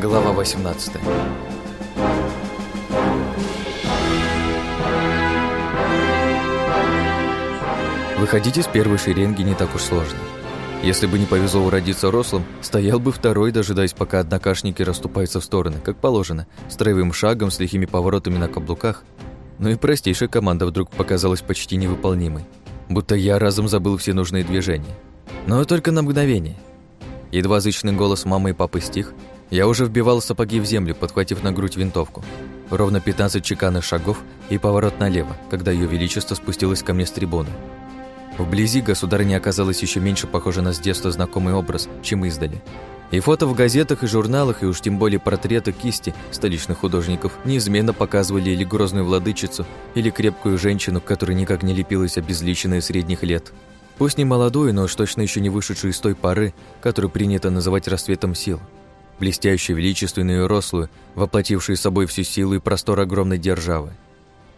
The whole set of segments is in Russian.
Глава 18 Выходить из первой шеренги не так уж сложно. Если бы не повезло уродиться рослым, стоял бы второй, дожидаясь, пока однокашники расступаются в стороны, как положено, строевым шагом с лихими поворотами на каблуках. Ну и простейшая команда вдруг показалась почти невыполнимой, будто я разом забыл все нужные движения. Но только на мгновение. Едва зычный голос мамы и папы стих, я уже вбивал сапоги в землю, подхватив на грудь винтовку. Ровно 15 чеканных шагов и поворот налево, когда Ее Величество спустилось ко мне с трибуны. Вблизи государыня оказалась еще меньше похожа на с детства знакомый образ, чем издали. И фото в газетах и журналах, и уж тем более портреты кисти столичных художников неизменно показывали или грозную владычицу, или крепкую женщину, которая никак не лепилась обезличенная средних лет. Пусть не молодую, но уж точно еще не вышедшую из той поры, которую принято называть расцветом сил. Блестящую, величественную и рослую, воплотившую собой всю силу и простор огромной державы.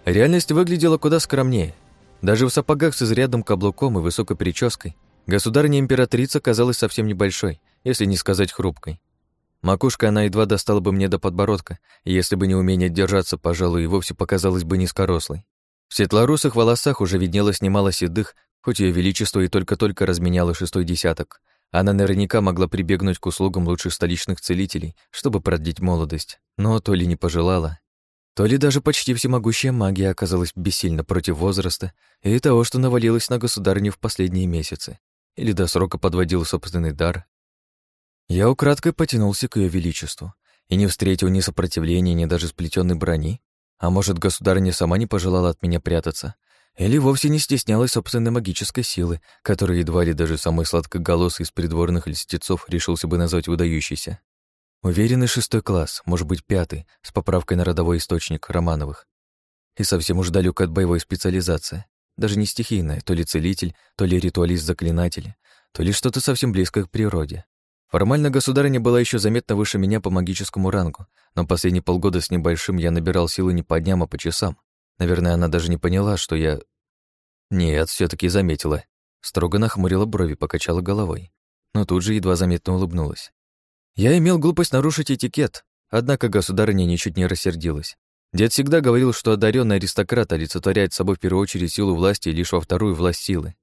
Реальность выглядела куда скромнее. Даже в сапогах с изрядным каблуком и высокой прической государыня-императрица казалась совсем небольшой, если не сказать хрупкой. Макушка она едва достала бы мне до подбородка, и если бы не умение держаться, пожалуй, и вовсе показалась бы низкорослой. В светлорусых волосах уже виднелось немало седых, хоть ее величество и только-только разменяло шестой десяток. Она наверняка могла прибегнуть к услугам лучших столичных целителей, чтобы продлить молодость, но то ли не пожелала, то ли даже почти всемогущая магия оказалась бессильна против возраста и того, что навалилось на государню в последние месяцы, или до срока подводил собственный дар. Я украдкой потянулся к ее величеству и не встретил ни сопротивления, ни даже сплетенной брони, а может, государыня сама не пожелала от меня прятаться, или вовсе не стеснялась собственной магической силы, которую едва ли даже самый сладкоголосый из придворных льстецов решился бы назвать выдающейся. Уверенный шестой класс, может быть, пятый, с поправкой на родовой источник Романовых. И совсем уж далек от боевой специализации. Даже не стихийная, то ли целитель, то ли ритуалист-заклинатель, то ли что-то совсем близкое к природе. Формально государыня была еще заметно выше меня по магическому рангу, но последние полгода с небольшим я набирал силы не по дням, а по часам. Наверное, она даже не поняла, что я... Нет, все таки заметила. Строго нахмурила брови, покачала головой. Но тут же едва заметно улыбнулась. Я имел глупость нарушить этикет, однако государыня ничуть не рассердилась. Дед всегда говорил, что одаренный аристократ олицетворяет собой в первую очередь силу власти и лишь во вторую власть силы.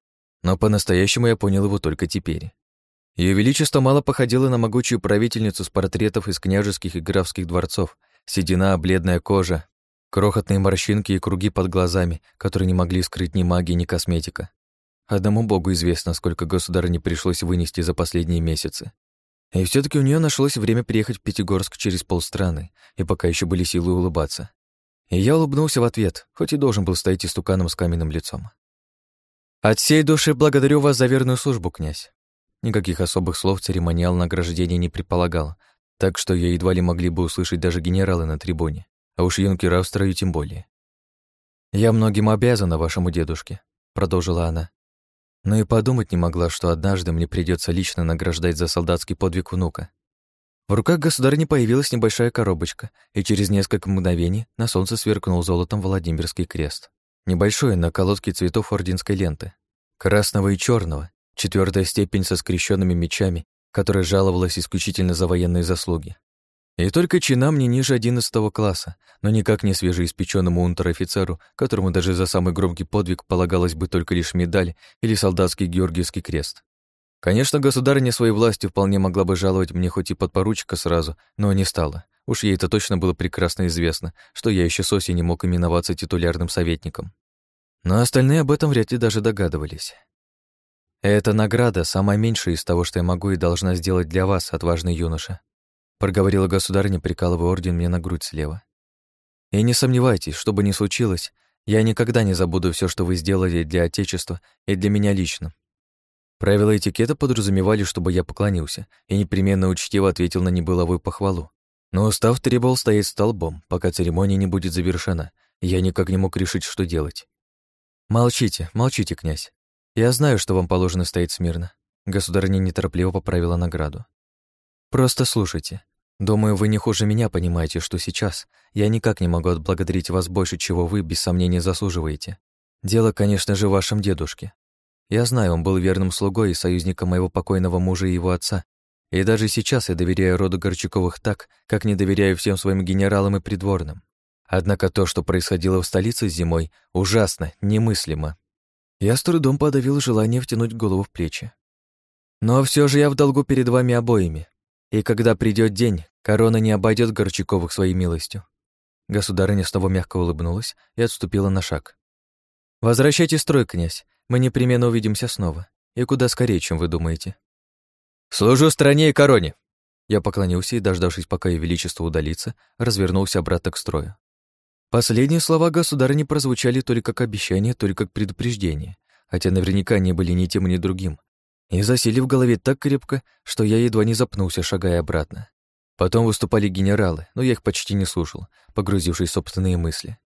Но по-настоящему я понял его только теперь. Ее Величество мало походило на могучую правительницу с портретов из княжеских и графских дворцов, седина, бледная кожа, крохотные морщинки и круги под глазами, которые не могли скрыть ни магия, ни косметика. Одному богу известно, сколько государыне пришлось вынести за последние месяцы. И все таки у нее нашлось время приехать в Пятигорск через полстраны, и пока еще были силы улыбаться. И я улыбнулся в ответ, хоть и должен был стоять истуканом с каменным лицом. «От всей души благодарю вас за верную службу, князь». Никаких особых слов церемониал награждения не предполагал, так что я едва ли могли бы услышать даже генералы на трибуне, а уж юнкера в строю тем более. «Я многим обязана вашему дедушке», — продолжила она но и подумать не могла, что однажды мне придется лично награждать за солдатский подвиг внука. В руках государыни появилась небольшая коробочка, и через несколько мгновений на солнце сверкнул золотом Владимирский крест. Небольшой, на колодке цветов орденской ленты. Красного и черного, четвертая степень со скрещенными мечами, которая жаловалась исключительно за военные заслуги. И только чинам не ниже одиннадцатого класса, но никак не свежеиспеченному унтер-офицеру, которому даже за самый громкий подвиг полагалось бы только лишь медаль или солдатский Георгиевский крест. Конечно, государыня своей властью вполне могла бы жаловать мне хоть и подпоручика сразу, но не стала. Уж ей это точно было прекрасно известно, что я еще с осени мог именоваться титулярным советником. Но остальные об этом вряд ли даже догадывались. Эта награда самая меньшая из того, что я могу и должна сделать для вас, отважный юноша проговорила государыня, прикалывая орден мне на грудь слева. И не сомневайтесь, что бы ни случилось, я никогда не забуду все, что вы сделали для Отечества и для меня лично. Правила этикета подразумевали, чтобы я поклонился и непременно учтиво ответил на небыловую похвалу. Но устав требовал стоять столбом, пока церемония не будет завершена, я никак не мог решить, что делать. «Молчите, молчите, князь. Я знаю, что вам положено стоять смирно». Государыня неторопливо поправила награду. «Просто слушайте. Думаю, вы не хуже меня понимаете, что сейчас я никак не могу отблагодарить вас больше, чего вы, без сомнения, заслуживаете. Дело, конечно же, в вашем дедушке. Я знаю, он был верным слугой и союзником моего покойного мужа и его отца, И даже сейчас я доверяю роду Горчаковых так, как не доверяю всем своим генералам и придворным. Однако то, что происходило в столице зимой, ужасно, немыслимо. Я с трудом подавил желание втянуть голову в плечи. Но все же я в долгу перед вами обоими. И когда придет день, корона не обойдет Горчаковых своей милостью. Государыня снова мягко улыбнулась и отступила на шаг. «Возвращайте строй, князь. Мы непременно увидимся снова. И куда скорее, чем вы думаете». «Служу стране и короне!» Я поклонился и, дождавшись, пока ее величество удалится, развернулся обратно к строю. Последние слова государыни прозвучали то ли как обещание, то ли как предупреждение, хотя наверняка не были ни тем, ни другим, и засели в голове так крепко, что я едва не запнулся, шагая обратно. Потом выступали генералы, но я их почти не слушал, погрузившись в собственные мысли.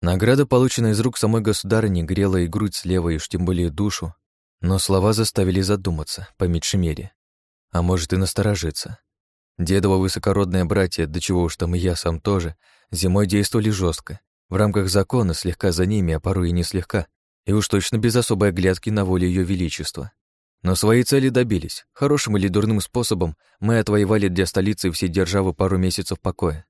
Награда, полученная из рук самой государыни, грела и грудь слева, и уж тем более душу, но слова заставили задуматься, по меньшей мере. А может и насторожиться. Дедово высокородное братья, до чего уж там и я сам тоже, зимой действовали жестко, в рамках закона, слегка за ними, а порой и не слегка, и уж точно без особой оглядки на волю Ее Величества. Но свои цели добились. Хорошим или дурным способом мы отвоевали для столицы все державы пару месяцев покоя.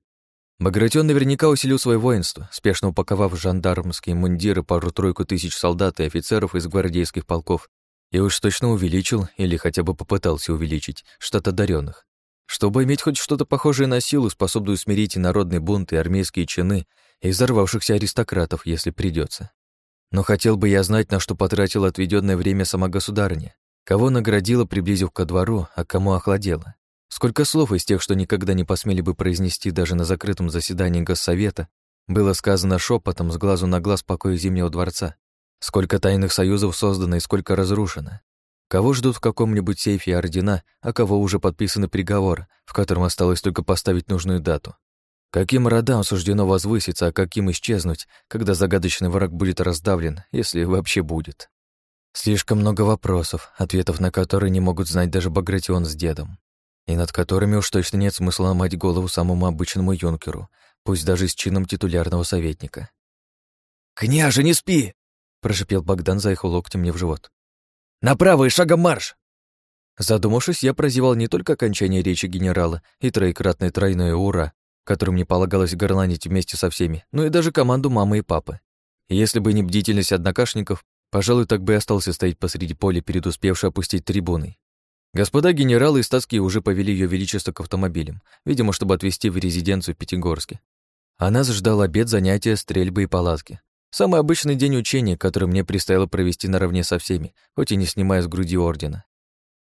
Багратион наверняка усилил свое воинство, спешно упаковав жандармские мундиры пару-тройку тысяч солдат и офицеров из гвардейских полков, и уж точно увеличил, или хотя бы попытался увеличить, штат одаренных. Чтобы иметь хоть что-то похожее на силу, способную смирить и народный бунт, и армейские чины, и взорвавшихся аристократов, если придется. Но хотел бы я знать, на что потратил отведенное время сама государыня. Кого наградила, приблизив ко двору, а кому охладела? Сколько слов из тех, что никогда не посмели бы произнести даже на закрытом заседании Госсовета, было сказано шепотом с глазу на глаз покоя Зимнего дворца? Сколько тайных союзов создано и сколько разрушено? Кого ждут в каком-нибудь сейфе ордена, а кого уже подписаны приговор, в котором осталось только поставить нужную дату? Каким родам суждено возвыситься, а каким исчезнуть, когда загадочный враг будет раздавлен, если вообще будет? Слишком много вопросов, ответов на которые не могут знать даже Багратион с дедом, и над которыми уж точно нет смысла ломать голову самому обычному юнкеру, пусть даже с чином титулярного советника. «Княже, не спи!» — прошипел Богдан, заехал локтем мне в живот. «Направо и шагом марш!» Задумавшись, я прозевал не только окончание речи генерала и троекратное тройное «Ура», которым мне полагалось горланить вместе со всеми, но и даже команду мамы и папы. Если бы не бдительность однокашников, Пожалуй, так бы и остался стоять посреди поля перед успевшей опустить трибуной. Господа генералы и статские уже повели ее величество к автомобилям, видимо, чтобы отвезти в резиденцию Пятигорске. А нас ждал обед, занятия, стрельбы и палатки. Самый обычный день учения, который мне предстояло провести наравне со всеми, хоть и не снимая с груди ордена.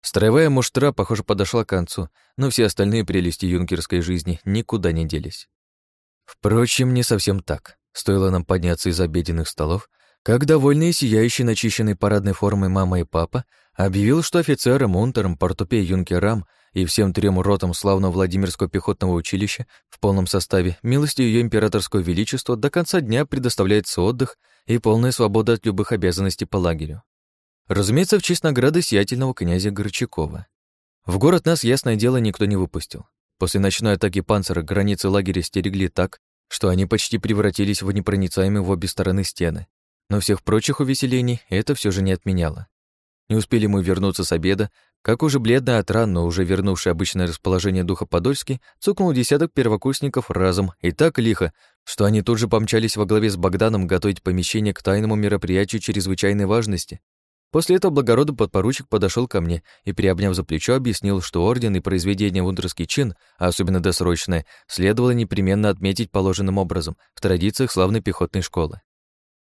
Строевая муштра, похоже, подошла к концу, но все остальные прелести юнкерской жизни никуда не делись. Впрочем, не совсем так. Стоило нам подняться из обеденных столов, как довольные сияющие начищенной парадной формой мама и папа объявил, что офицерам, унтерам, портупе юнкерам и всем трем ротам славного Владимирского пехотного училища в полном составе милостью ее императорского величества до конца дня предоставляется отдых и полная свобода от любых обязанностей по лагерю. Разумеется, в честь награды сиятельного князя Горчакова. В город нас, ясное дело, никто не выпустил. После ночной атаки панцира границы лагеря стерегли так, что они почти превратились в непроницаемые в обе стороны стены, но всех прочих увеселений это все же не отменяло. Не успели мы вернуться с обеда, как уже бледно от ран, но уже вернувший обычное расположение духа Подольский, цукнул десяток первокурсников разом и так лихо, что они тут же помчались во главе с Богданом готовить помещение к тайному мероприятию чрезвычайной важности. После этого благородный подпоручик подошел ко мне и, приобняв за плечо, объяснил, что орден и произведение в унтерский чин, а особенно досрочное, следовало непременно отметить положенным образом в традициях славной пехотной школы.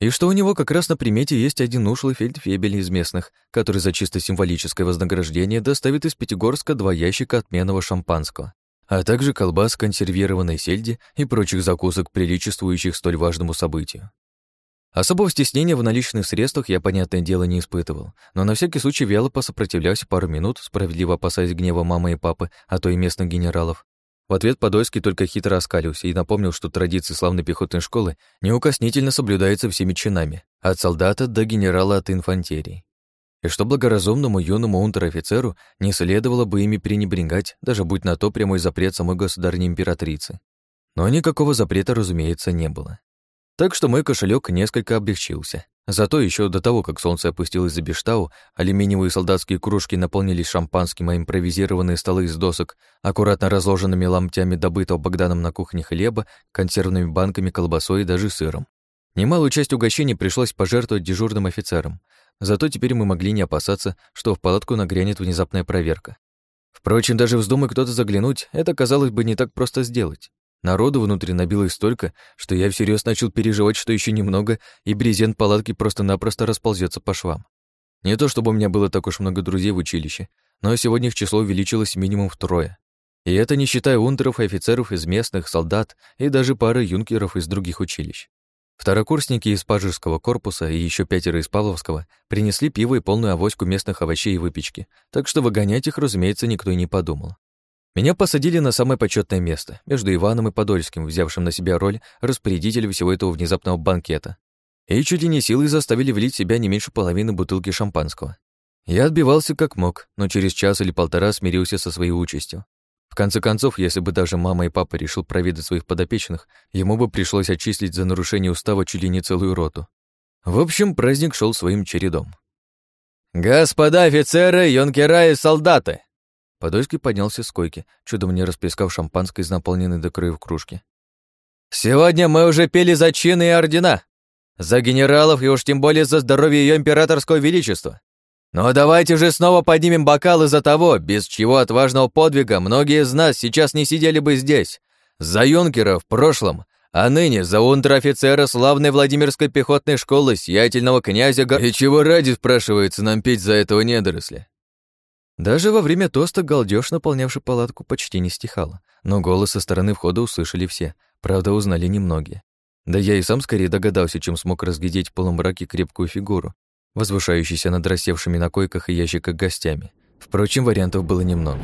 И что у него как раз на примете есть один ушлый фельдфебель из местных, который за чисто символическое вознаграждение доставит из Пятигорска два ящика отменного шампанского, а также колбас консервированной сельди и прочих закусок, приличествующих столь важному событию. Особого стеснения в наличных средствах я, понятное дело, не испытывал, но на всякий случай вяло посопротивлялся пару минут, справедливо опасаясь гнева мамы и папы, а то и местных генералов, в ответ Подольский только хитро оскалился и напомнил, что традиции славной пехотной школы неукоснительно соблюдаются всеми чинами, от солдата до генерала от инфантерии. И что благоразумному юному унтер-офицеру не следовало бы ими пренебрегать, даже будь на то прямой запрет самой государни императрицы. Но никакого запрета, разумеется, не было. Так что мой кошелек несколько облегчился. Зато еще до того, как солнце опустилось за Бештау, алюминиевые солдатские кружки наполнились шампанским, а импровизированные столы из досок, аккуратно разложенными ломтями добытого Богданом на кухне хлеба, консервными банками, колбасой и даже сыром. Немалую часть угощений пришлось пожертвовать дежурным офицерам, зато теперь мы могли не опасаться, что в палатку нагрянет внезапная проверка. Впрочем, даже вздумай кто-то заглянуть, это, казалось бы, не так просто сделать. Народу внутри набилось столько, что я всерьез начал переживать, что еще немного, и брезент палатки просто-напросто расползется по швам. Не то чтобы у меня было так уж много друзей в училище, но сегодня их число увеличилось минимум втрое. И это не считая унтеров и офицеров из местных, солдат и даже пары юнкеров из других училищ. Второкурсники из Пажирского корпуса и еще пятеро из Павловского принесли пиво и полную авоську местных овощей и выпечки, так что выгонять их, разумеется, никто и не подумал. Меня посадили на самое почетное место, между Иваном и Подольским, взявшим на себя роль распорядителя всего этого внезапного банкета. И чуть ли не силой заставили влить в себя не меньше половины бутылки шампанского. Я отбивался как мог, но через час или полтора смирился со своей участью. В конце концов, если бы даже мама и папа решил проведать своих подопечных, ему бы пришлось отчислить за нарушение устава чуть ли не целую роту. В общем, праздник шел своим чередом. «Господа офицеры, юнкера и солдаты!» Подольский поднялся с койки, чудом не расплескав шампанское из наполненной до краев кружки. «Сегодня мы уже пели за чины и ордена. За генералов и уж тем более за здоровье ее императорского величества. Но давайте же снова поднимем бокалы за того, без чего отважного подвига многие из нас сейчас не сидели бы здесь. За юнкера в прошлом, а ныне за унтер-офицера славной Владимирской пехотной школы сиятельного князя Гор... И чего ради, спрашивается, нам петь за этого недоросля? Даже во время тоста галдёж, наполнявший палатку, почти не стихало, но голос со стороны входа услышали все, правда, узнали немногие. Да я и сам скорее догадался, чем смог разглядеть в полумраке крепкую фигуру, возвышающуюся над рассевшими на койках и ящиках гостями. Впрочем, вариантов было немного.